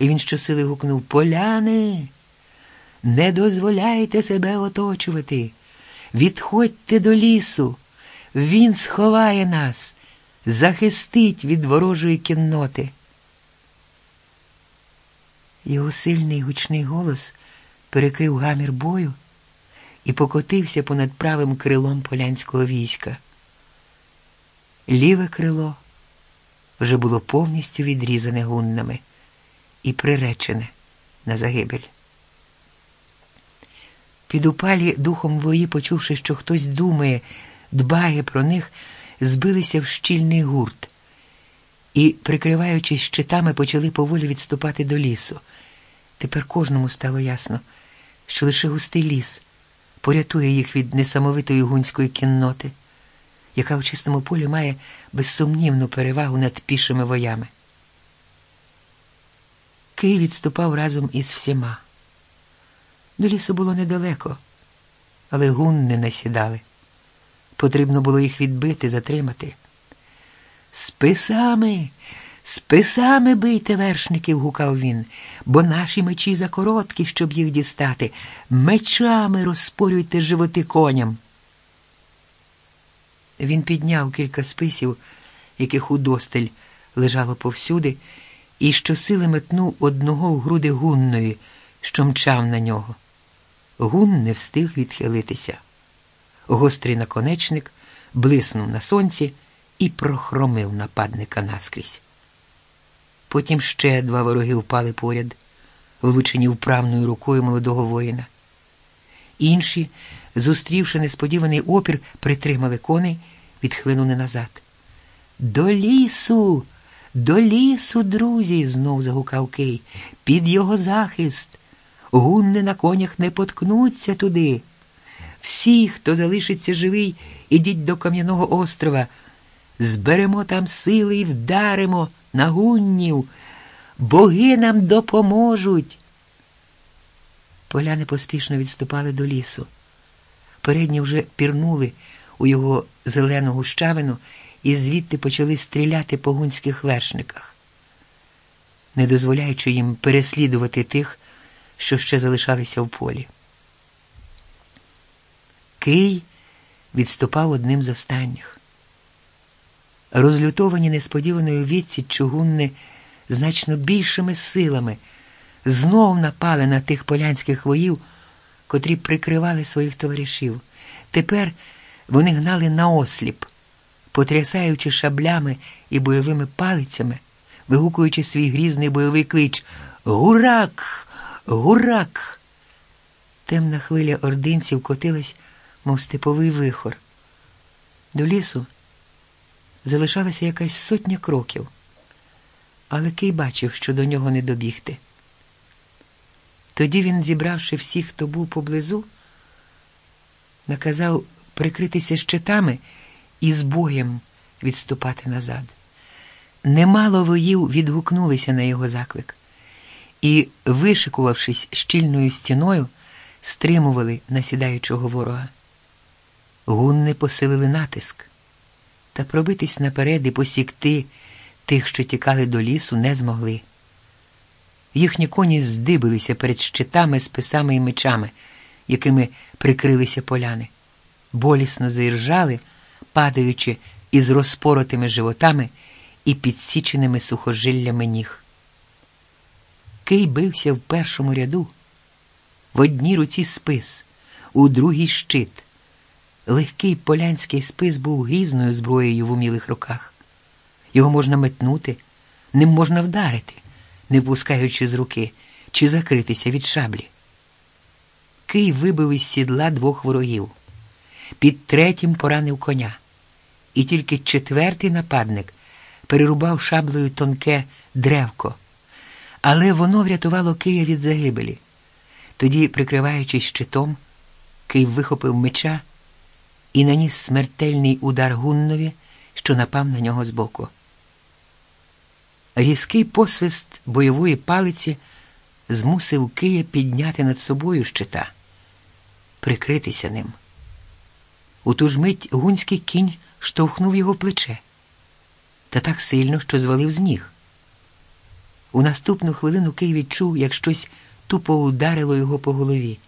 І він щосили гукнув Поляни, не дозволяйте себе оточувати. Відходьте до лісу, він сховає нас, захистить від ворожої кінноти. Його сильний гучний голос перекрив гамір бою і покотився понад правим крилом полянського війська. Ліве крило вже було повністю відрізане гуннами і приречене на загибель. Під упалі духом вої, почувши, що хтось думає, дбає про них, збилися в щільний гурт і, прикриваючись щитами, почали поволі відступати до лісу. Тепер кожному стало ясно, що лише густий ліс порятує їх від несамовитої гунської кінноти, яка у чистому полі має безсумнівну перевагу над пішими воями. Кий відступав разом із всіма. До лісу було недалеко, але гун не насідали. Потрібно було їх відбити, затримати. Списами, списами бийте вершників, гукав він, бо наші мечі закороткі, щоб їх дістати. Мечами розпорюйте животи коням. Він підняв кілька списів, яких удосталь лежало повсюди, і щосили метнув одного в груди гунної, що мчав на нього. Гун не встиг відхилитися. Гострий наконечник блиснув на сонці і прохромив нападника наскрізь. Потім ще два вороги впали поряд, влучені вправною рукою молодого воїна. Інші, зустрівши несподіваний опір, притримали коней, відхлинули назад. До лісу, до лісу, друзі, знов загукав Кий, під його захист. Гунни на конях не поткнуться туди. Всі, хто залишиться живий, ідіть до Кам'яного острова. Зберемо там сили і вдаримо на гуннів. Боги нам допоможуть. Поляни поспішно відступали до лісу. Передні вже пірнули у його зелену гущавину і звідти почали стріляти по гунських вершниках, не дозволяючи їм переслідувати тих, що ще залишалися в полі. Кий відступав одним з останніх. Розлютовані несподіваною відсіччю гунни значно більшими силами знов напали на тих полянських воїв, котрі прикривали своїх товаришів. Тепер вони гнали наосліп, потрясаючи шаблями і бойовими палицями, вигукуючи свій грізний бойовий клич Гурак! Гурак! Темна хвиля ординців котилась, мов степовий вихор. До лісу залишалася якась сотня кроків, але Кий бачив, що до нього не добігти. Тоді він, зібравши всіх, хто був поблизу, наказав прикритися щитами і з боєм відступати назад. Немало воїв відгукнулися на його заклик і, вишикувавшись щільною стіною, стримували насідаючого ворога. Гунни посилили натиск, та пробитись наперед і посікти тих, що тікали до лісу, не змогли. Їхні коні здибилися перед щитами, списами і мечами, якими прикрилися поляни, болісно заіржали, падаючи із розпоротими животами і підсіченими сухожиллями ніг. Кий бився в першому ряду, в одній руці спис, у другій щит. Легкий полянський спис був грізною зброєю в умілих руках. Його можна метнути, ним можна вдарити, не пускаючи з руки, чи закритися від шаблі. Кий вибив із сідла двох ворогів, під третім поранив коня, і тільки четвертий нападник перерубав шаблею тонке древко але воно врятувало Кия від загибелі. Тоді, прикриваючись щитом, Кий вихопив меча і наніс смертельний удар гуннові, що напав на нього збоку. Різкий посвист бойової палиці змусив Кия підняти над собою щита, прикритися ним. У ту ж мить гунський кінь штовхнув його плече та так сильно, що звалив з ніг. У наступну хвилину Кий відчув, як щось тупо ударило його по голові.